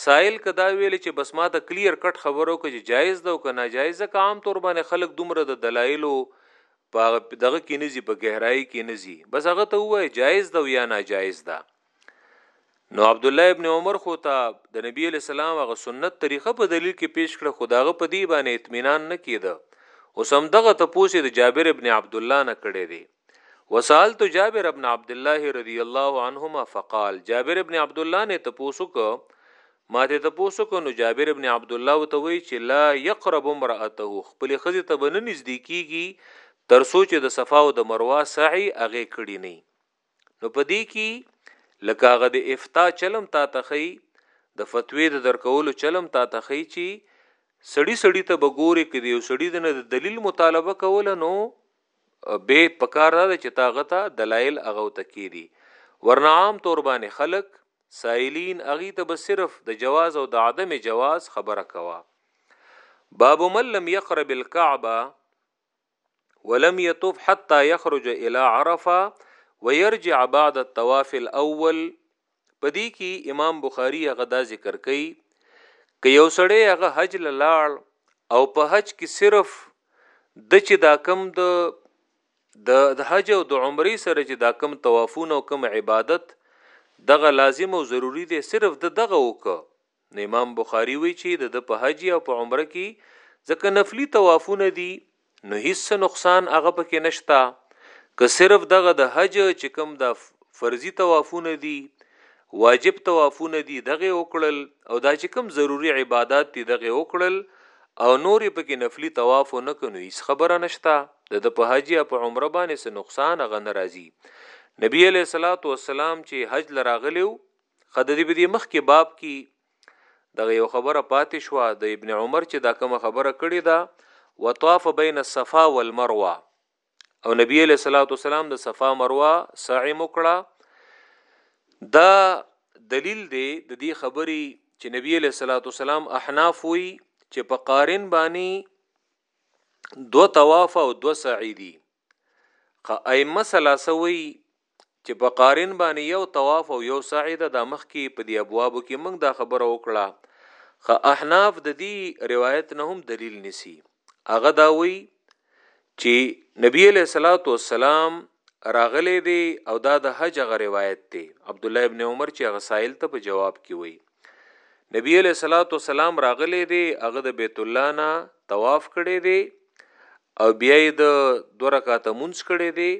سائل کدا ویل چې بس ما ته کلیر کټ خبرو کې چې جایز ده او که ناجایز ده که عام طور باندې خلک دومره د دلایلو په دغه کې نزي په گہرائی کې نزي بس هغه ته وای جایز ده یا ناجایز ده نو عبد الله ابن عمر خو ته د نبی علی السلام غ سنت طریقه په دلیل کې پیش کړه خداغه په دی باندې اطمینان نه کیده اوس هم دغه تپوسې د جابر ابن عبد الله نه کړې دي وسالت جابر ابن عبد الله رضی الله عنهما فقال جابر ابن عبد الله نه تپوسو کو ماته تپوسو کو نو جابر ابن عبد الله وتوي چې لا يقرب امراته خپل خزي ته بنه نږدې کیږي تر سوچ د صفا او د مروه سعي اغه کړی نه نو په دې کې لکه هغه د افتا چلم تا ته خي د فتوی د درکولو چلم تا ته خي چی سړی سړی ته بګوري کې دی او سړی د نه دلیل مطالبه کوله نو به پکار ده چې تاغه ته دلایل هغه ته کې دي ورنه عام تور باندې خلق سائلین اغي ته به صرف د جواز او د عدم جواز خبره کوا باب من لم يقرب الكعبه ولم يطف حتى يخرج الى عرفه ويرجع بعد الطواف الاول پدې کې امام بخاری هغه دا ذکر کوي که یو سړی هغه حج لاړ او په حج کې صرف د چې دا کم د د حج او د عمرې سره چې دا کم طوافونه او کم عبادت دغه لازم او ضروری دی صرف د دغه وک نو امام بخاری وی چی د د په حج او په عمره کی ځکه نفلی طوافونه دی نو هیڅ نقصان هغه پکې نشتا که صرف دغه د حج چې کوم د فرضی طوافونه دی واجب طوافونه دی دغه وکړل او دا چې کوم ضروری عبادت دی دغه وکړل او نور پکې نفلی طواف نه کنو هیڅ خبره نشتا د د په حج او په عمره باندې نقصان هغه ناراضي نبی علیہ الصلوۃ والسلام چې حج لراغلیو خدای په دې مخ کې باب کې دغه یو خبره پاتې شو د ابن عمر چې دا کوم خبره کړې ده وطاف بین الصفا والمروه او نبی علیہ الصلوۃ والسلام د صفا مروه سعی وکړه دا دلیل دی د دې خبرې چې نبی علیہ الصلوۃ والسلام احناف وی چې په قارن باندې دو طواف او دو سعی دي خو ائمه ثلاثه وایي چې په قارن باندې یو طواف او یو سعی ده د مخ کې په دې ابوابو کې موږ دا خبره وکړه خو احناف د دې روایت نه هم دلیل نسی هغه دا وایي چې نبی علیہ الصلوۃ والسلام راغلی دی او دا د حج غ روایت دی عبد الله ابن عمر چې غسائل ته په جواب کې وایي نبی علیہ الصلوۃ والسلام راغلی دی هغه د بیت الله نه طواف کړی دی او بیا یې د دوه رکعاته مونږ کړی دی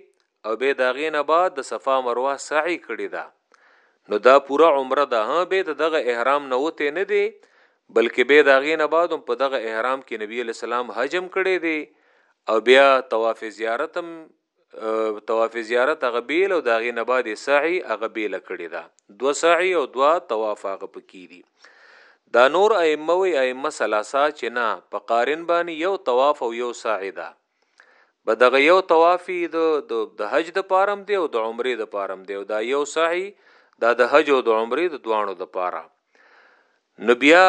او به دا غینه بعد د صفا مروه سعی کړی دا نو دا پورا عمره ده ها به دغه احرام نه وته نه دی بلکې به دا غینه بعد هم په دغه احرام کې نبی علی سلام حجم کړی دی او بیا طواف زیارت هم طواف زیارت هغه بیل او داغه نه بعد سعی هغه بیل کړی دا دو سعی او دوا طواف هغه پکې دي دا نور ائمه وی ائمه ثلاثه چې نه په قارن باندې یو طواف او یو سعی ده بدغه یو طوافی د د حج د پارم دی او د عمره د پارم دی او دا یو سعی دا د حج او د عمره د دوانو د پاره نو بیا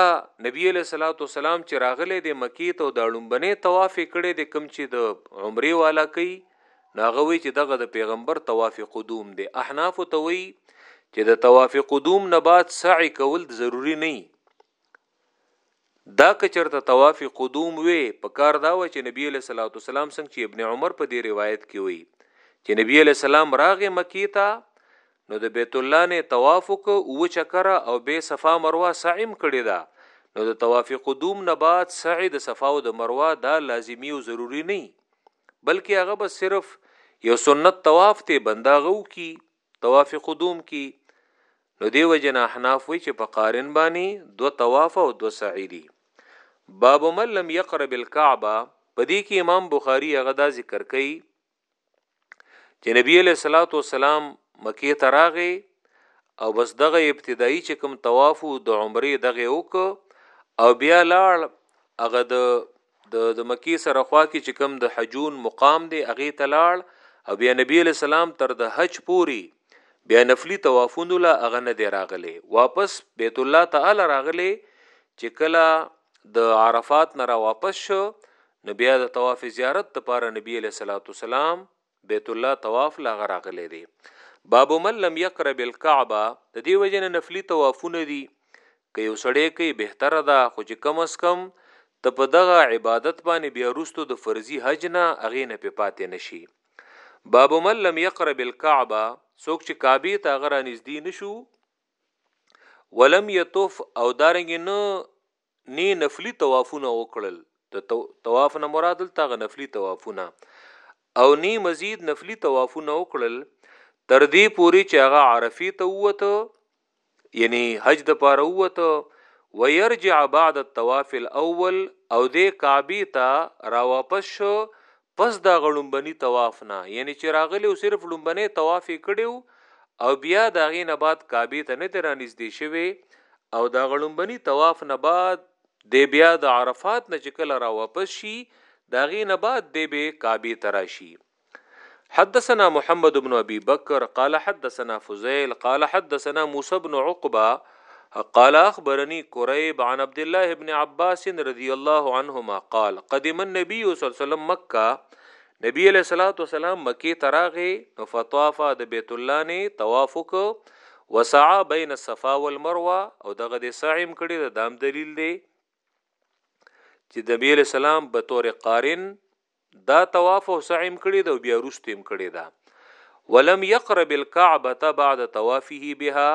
نبی علیه الصلاة والسلام چې راغلی دی مکی ته او دا ړومبنې طواف یې کړی دی کوم چې د عمرې والا کوي نو هغه وایي چې دغه د پیغمبر طواف قدوم دی احناف ته وایي چې د طواف قدوم نه بعد سعی کول ضروری نه دا که چرته طواف قدوم وي په کار دا و چې نبی علیه الصلاة والسلام څنګه چې ابن عمر په دې روایت کې وایي چې نبی علیه السلام راغې مکی ته نو د بیت الله نه طواف وکړ اووه چکره او بیا صفا مروه سعی هم کړی ده نو د طواف قدوم نه بعد سعی د صفا او د مروه دا لازمی او ضروری نه بلکې هغه به صرف یو سنت طواف ته بنده غو کی طواف قدوم کی نو دی وجنا احناف وی چې په قارن باندې دو طواف او دو سعی دی باب من لم يقرب الكعبه پدې کې امام بخاری هغه دا ذکر کوي چې نبی علیہ الصلوۃ والسلام مکه ته راغی او بس دغه ابتدایي چې کوم طواف د عمره دغه وک او بیا لاړ هغه د د مکی سره خوا کې چې کوم د حجون مقام دی هغه ته لاړ او بیا نبی علیہ السلام تر د حج پوری بیا نفلی طوافونو لا هغه نه دی راغلی واپس بیت الله تعالی راغلی چې کله د عرفات نه را واپس شو نو بیا د طواف زیارت د پاره نبی علیہ الصلوۃ والسلام بیت الله طواف لا غراغله دی باب من لم یقرب الكعبه د دې وجنه نفلی طوافونه دي که یو سړی کوي بهتره ده خو چې کم اس کم ته په دغه عبادت باندې بیا روستو د فرضي حج نه اغې نه په پاتې نشي باب من لم یقرب الكعبه څوک چې کعبه ته غرانځدي نشو ولم یطف او دارنګ نه نه نفلي طوافونه وکړل د طواف نه مراد دلته غ نفلي طوافونه او نه مزید نفلي طوافونه وکړل تر دې پوري چې هغه عرفه ته وته یعنی حج د پاره وته ويرجع بعد الطواف الاول او د کعبه ته را واپس شو پس د هغه ړومبني طواف نه یعنی چه راغلی وو صرف ړومبنی طواف یې کړی وو او بیا د هغې نه بعد کعبې ته نه دی رانږدې شوی او د هغه ړومبني طواف نه بعد دی بیا د عرفات نه چه کله راواپس شي د هغې نه بعد دی بیا کعبې ته راشي حدثنا محمد بن ابي بکر قال حدثنا فضيل قال حدثنا موسى بن عقبه قال اخبرني قريب عن عبد الله بن عباس رضي الله عنهما قال قدم النبي صلى الله عليه وسلم مكه نبی علیہ الصلوۃ والسلام مکی تراغه نو فطاف د بیت الله نه طواف وک وسعى بین الصفا والمروه او دغه د سعیم کړي د دام دلیل دی چې د نبی علیہ السلام به تور قارن دا طواف او سعی هم کړی دا بیا وروسته هم کړی دا ولم يقرب الكعبه بعد طوافه بها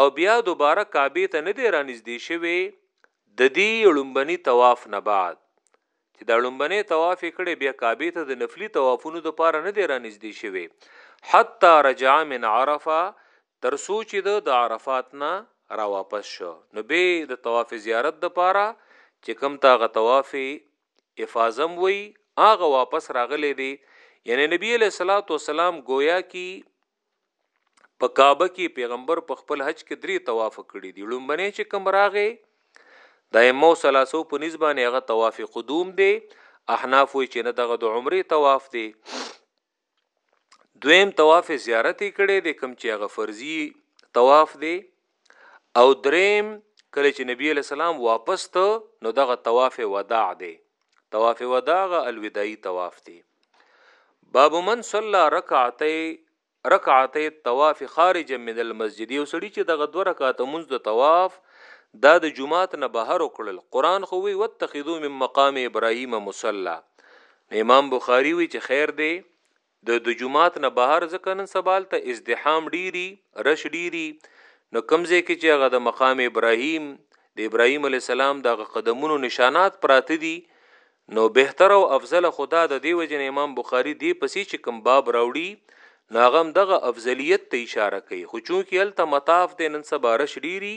او بیا دوباره کعبه ته نه دی رانږدې شوی د دې لومبني طواف نه بعد چې دا لومبني طواف کړي بیا کعبه ته د نفلی طوافونو د پاره نه دی رانږدې شوی حتا رجع من عرفه تر سوچ د عرفات نه را واپس شو نو به د طواف زیارت د پاره چې کم تاغه طواف افاظم وی هغه واپس راغلی دی یعنی نبی علیه الصلاۃ والسلام گویا کی په کعبه کې پیغمبر په خپل حج کې درې طواف کړی دی لومبنه چې کوم راغې د امو سلاسو په نسبانه هغه طواف قدوم دی احناف وی چې نه دغه د عمره طواف دی دویم طواف زیارت کړي د کم چې هغه فرضي طواف دی او دریم کله چې نبی علی سلام واپس ته نو دغه طواف وداع دی طواف وداع غ الوداعي طواف دی باب من صلى رکعتي رکعتي طواف خارج من المسجد یو سړي چې دغه دوه رکعات منځ د طواف دا د جمعات نه بهر وکړل قران خو وی واتخذو من مقام ابراهيم مصلى امام بخاری وی چه خیر دی د دجومات نه بهر ځکه نن سبا هلته ازدحام ډیری رش ډیری نو کوم ځای کې چې هغه د مقام ابراهیم د ابراهیم علی السلام د قدمونو نشانات پراته دي نو بهتر او افضل خدا د دی وجن امام بخاری دی پسې چې کوم باب راوړي ناغم دغه افضلیت ته اشاره کوي خو چون کې هلته مطاف د نن سبا رش ډیری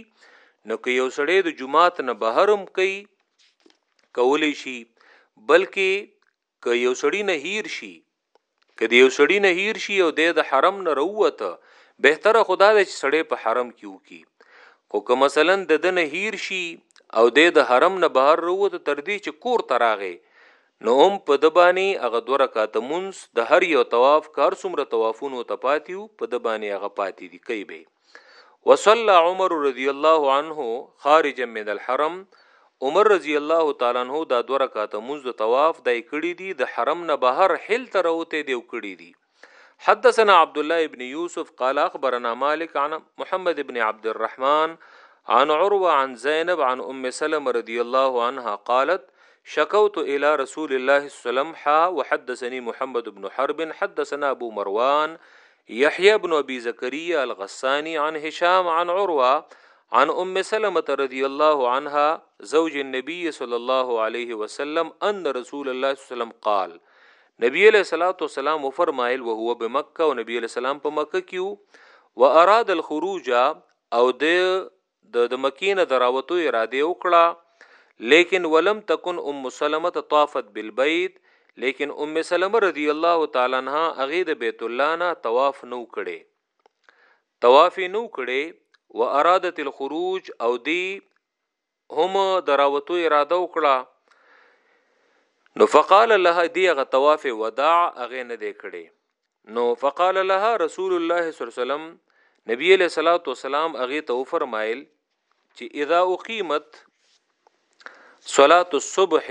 نو که یو سړی د جمعات نه بهرم کوي کولی شي بلکې که یو سړی نه هیر شي که د یو سړی نه هیر شي او د حرم نه روته بهتره خدا د چې سړی په حرم کې وکي خو که مثلا د د نه هیر شي او د د حرم نه بهر روته تر دې چې کور تراغه نو هم په د باندې هغه دوه رکعات مونږ د هر یو طواف کار څومره طوافونو ته پاتیو په د باندې هغه پاتې دي کوي به وصلى عمر رضی الله عنه خارجا من الحرم عمر رضی الله تعالی عنہ دا دوه رکعاته مونږ د طواف دای کړی دي د حرم نه بهر حل تر اوته دی وکړی دي حدثنا عبد الله ابن يوسف قال اخبرنا مالك عن محمد ابن عبد الرحمن عن عروه عن زينب عن ام سلمة رضي الله عنها قالت شكوت الى رسول الله صلى الله عليه وسلم حا وحدثني محمد بن حرب حدثنا ابو مروان يحيى بن ابي زكريا الغساني عن هشام عن عروه عن ام سلمة رضي الله عنها زوج النبي صلى الله عليه وسلم ان رسول الله صلى الله عليه وسلم قال نبی علیہ الصلوۃ والسلام فرمایل او هو بمکه او نبی علیہ السلام په مکه کیو و اراد الخروج او د ده د مکې نه د راوتو اراده وکړه ليکن ولم تکن ام سلمه طافت بالبيت ليکن ام سلمه رضی الله تعالی عنها هغه د بیت الله نه طواف نو کړي طواف نو کړي و ارادت الخروج او دی هم دراوتو اراده وکړه نو فقال لها دی غ طواف وداع اغه نه دی کړي نو فقال لها رسول الله صلی الله علیه وسلم نبی علیہ الصلوۃ والسلام هغه ته فرمایل چې اذا اقیمت صلات الصبح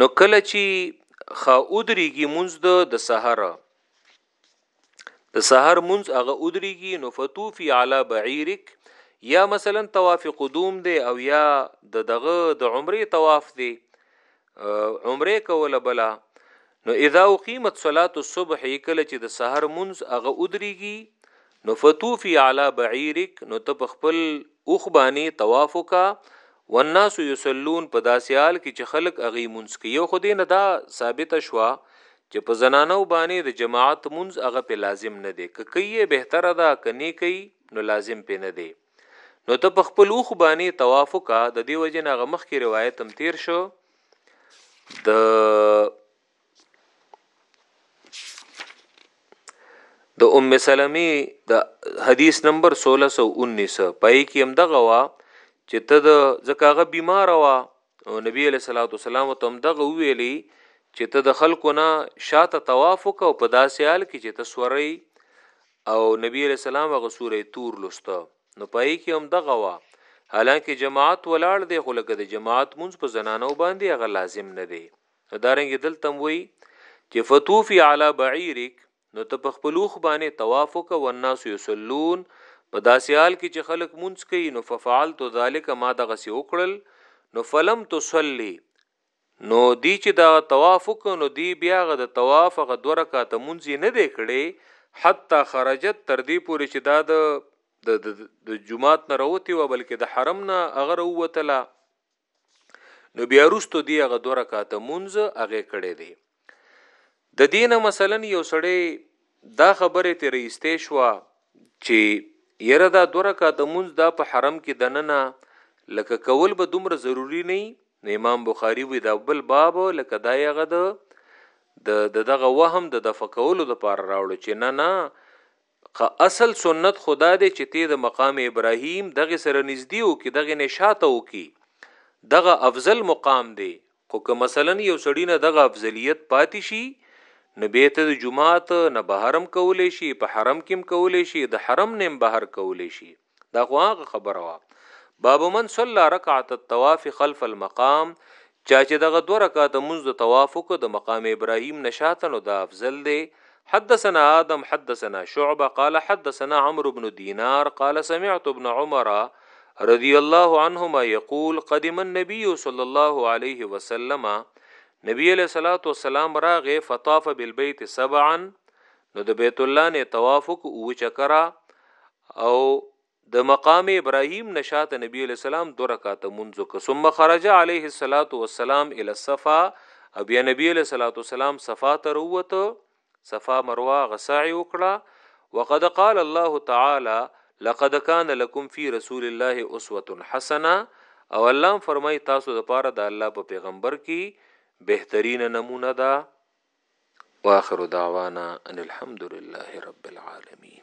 نو کله چې خا ادریږي منځ د سحر د سحر منځ هغه ادریږي نو فتوفي علی بعیرک یا مثلا طواف قدوم دی او یا د دغه د عمره طواف دی عمره کوله بلا نو اذا اقیمت صلاه الصبح کله چې د سحر منز هغه ودريږي نو فتوفي على بعيرك نو ته په خپل اوخ باندې طواف وکا والناس يصلون په داسيال کې چې خلک اغي منز کې یو خو دې نه دا ثابت شوا چې په زنانو باندې د جماعت منز هغه په لازم نه دی که کوي بهتره ده کني کوي نو لازم په نه دی نو ته په خپل اوخ باندې طواف وکا د دې وجه نه غمخ کې روایت هم تیر شو د د ام سلمې د حدیث نمبر 1619 پای کې هم دغه وا چې ته د زکاغه بیمار وا او نبی علیہ الصلوۃ والسلام ته هم دغه ویلی چې ته د خلکو نه شاته طواف وکاو په داسې حال کې چې ته سوري او نبی علیہ السلام هغه سورې تور لسته نو پای کې هم دغه وا حالانکه جماعت ولاړ دی خو لکه د جماعت مونږ په زنانو باندې هغه لازم نه دی دارنګ دلته وی چې فتوفی علی بعیرک نو ته په خپل اوخ باندې طواف وکه والناس یصلون په داسې حال کې چې خلک مونږ کوي نو ففعلت ذالک ما دغه سی وکړل نو فلم تصلی نو دی چې دا طواف وکړو دی بیا غ د طواف غ دوه رکعات مونږ نه دی کړي حتی خرجت تر دې پورې چې دا د د جمعات نه راوتی و بلکې د حرم نه اگر وتله نو بیا روستو دی هغه دوه رکعاته مونز هغه کړی دی د دینه مثلا یو سړی دا خبره تیر ایستې شو چې یره دا دوه رکعاته مونز دا په حرم کې دننه لکه کول به دومره ضروری نه نه امام بخاری وی دا بل باب لکه دا یغه د د دغه وهم د دفقولو د پار راوړو چې نه نه خه اصل سنت خو دا دی چې تۀ د مقام ابراهيم دغې سره نږدې اوکې دغې نه شاته اوکې دغه افضل مقام دی خو که مثلا يو سړي نه دغه افضليت پاتې شي نو بيا تۀ د جومات نه بهر هم کولی شې په حرم کې هم کولی شې د حرم نه هم بهر کولی شې. دا خو هغه خبره وا باب من صلى رکعت الطواف خلف المقام چا چې دغه دوه رکعات منځ د طواف کو د مقام ابراهیم نشاتن او د افضل دی حدثنا آدم حدثنا شعبه قال حدثنا عمرو بن دينار قال سمعت ابن عمر رضي الله عنهما يقول قدم النبي صلى الله عليه وسلم نبی علیہ الصلوۃ والسلام راغه فطاف بالبيت سبعا نو د بیت الله نه طواف کو او چکرا او د مقام ابراهیم نه شاته نبی علیہ السلام دو رکعات منځ وک ثم خرج علیه الصلاۃ والسلام الی الصفا او بیا نبی علیہ الصلوۃ والسلام صفا ته وروته صفا مروه غسعی وکړه وقد قال الله تعالی لقد كان لكم في رسول الله اسوه حسنه او الله فرمای تاسو د پاره د الله په پیغمبر کې بهترینه نمونه ده واخر دعوانا ان الحمد لله رب العالمين